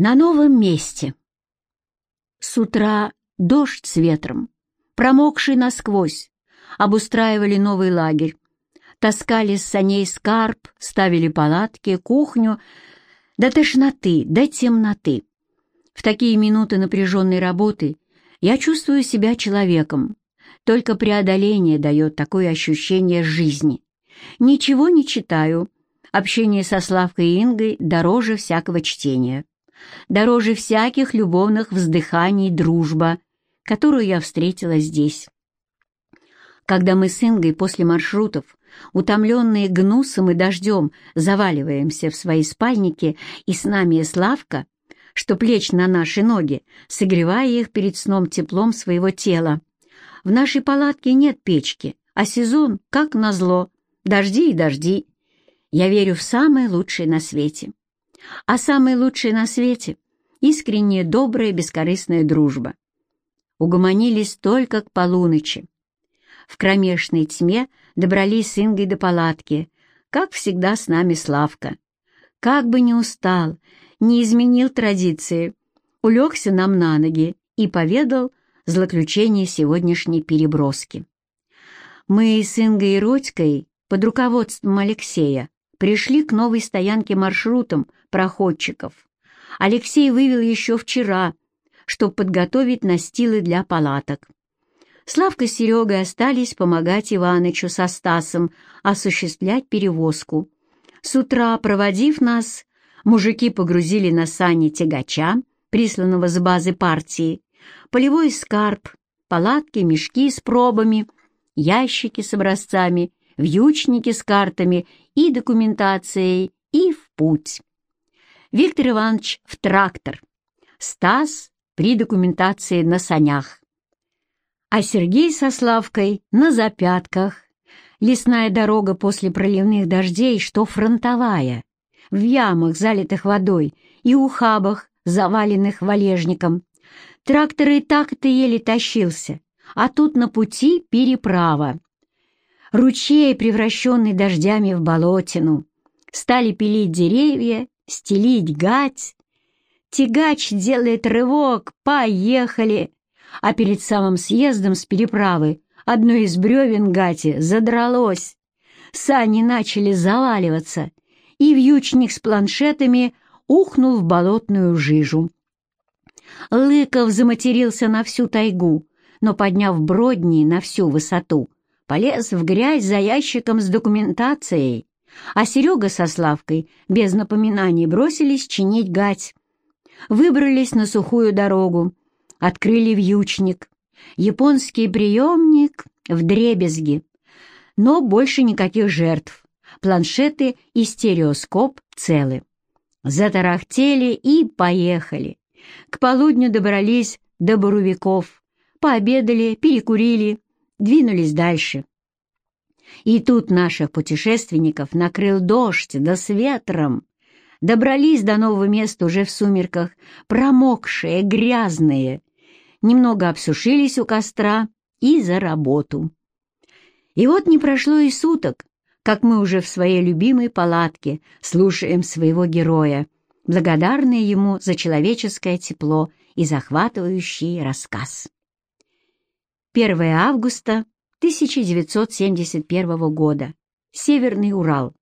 На новом месте. С утра дождь с ветром, промокший насквозь, обустраивали новый лагерь, таскали с саней скарб, ставили палатки, кухню, до тошноты, до темноты. В такие минуты напряженной работы я чувствую себя человеком. Только преодоление дает такое ощущение жизни. Ничего не читаю. Общение со Славкой и Ингой дороже всякого чтения дороже всяких любовных вздыханий дружба, которую я встретила здесь. Когда мы с Ингой после маршрутов, утомленные гнусом и дождем, заваливаемся в свои спальники, и с нами Славка, что плеч на наши ноги, согревая их перед сном теплом своего тела. В нашей палатке нет печки, а сезон, как назло, дожди и дожди. Я верю в самое лучшее на свете а самое лучшее на свете — искренняя, добрая, бескорыстная дружба. Угомонились только к полуночи. В кромешной тьме добрались с Ингой до палатки, как всегда с нами Славка. Как бы не устал, не изменил традиции, улегся нам на ноги и поведал злоключение сегодняшней переброски. Мы с Ингой и Родькой под руководством Алексея пришли к новой стоянке маршрутом проходчиков. Алексей вывел еще вчера, чтобы подготовить настилы для палаток. Славка с Серегой остались помогать Иванычу со Стасом осуществлять перевозку. С утра, проводив нас, мужики погрузили на сани тягача, присланного с базы партии, полевой скарб, палатки, мешки с пробами, ящики с образцами, вьючники с картами и документацией, и в путь. Виктор Иванович в трактор, Стас при документации на санях, а Сергей со Славкой на запятках. Лесная дорога после проливных дождей, что фронтовая, в ямах, залитых водой, и ухабах, заваленных валежником. Трактор и так-то еле тащился, а тут на пути переправа. Ручей, превращенный дождями в болотину, стали пилить деревья стелить гать. Тягач делает рывок, поехали. А перед самым съездом с переправы одно из бревен гати задралось. Сани начали заваливаться, и вьючник с планшетами ухнул в болотную жижу. Лыков заматерился на всю тайгу, но, подняв бродни на всю высоту, полез в грязь за ящиком с документацией а Серега со Славкой без напоминаний бросились чинить гать. Выбрались на сухую дорогу, открыли вьючник. Японский приемник в дребезги. Но больше никаких жертв. Планшеты и стереоскоп целы. Затарахтели и поехали. К полудню добрались до Боровиков. Пообедали, перекурили, двинулись дальше. И тут наших путешественников накрыл дождь, да с ветром. Добрались до нового места уже в сумерках, промокшие, грязные. Немного обсушились у костра и за работу. И вот не прошло и суток, как мы уже в своей любимой палатке слушаем своего героя, благодарные ему за человеческое тепло и захватывающий рассказ. 1 августа 1971 года. Северный Урал.